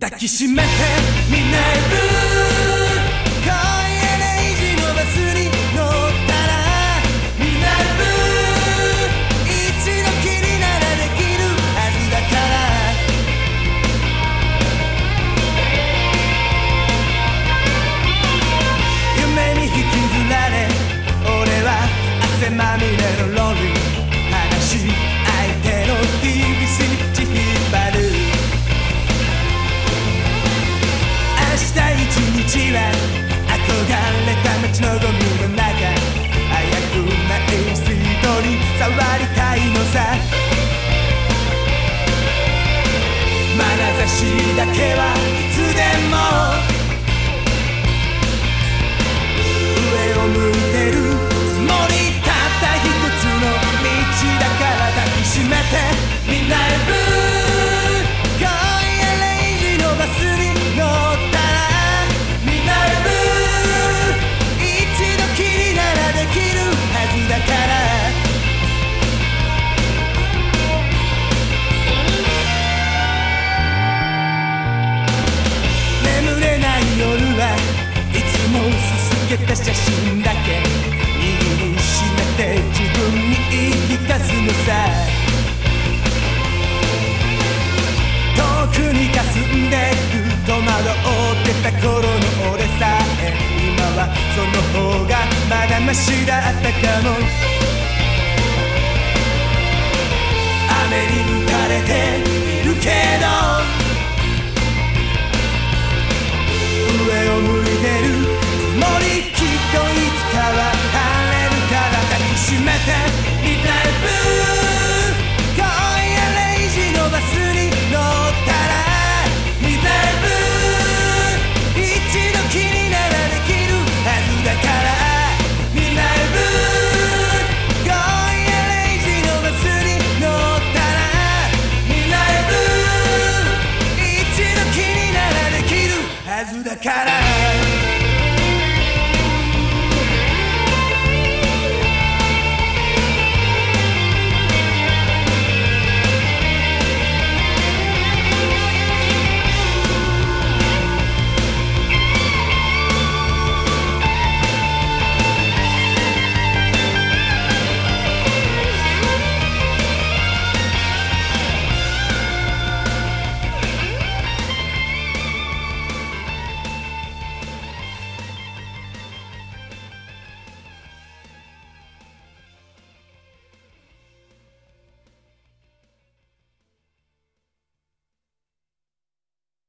抱きしめてみないブ今夜0時のバスに乗ったらみないブ一度きりならできるはずだから夢に引きずられ俺は汗まみれのローリー憧れた街のゴミの中早くないストリートに触りたいのさ。眼差しだ。げた写真だけ。握りしめて自分に言い聞かすのさ。遠くに霞んでく戸惑ってた頃の俺さえ。今はその方がまだマシだったかも。雨にはずだから。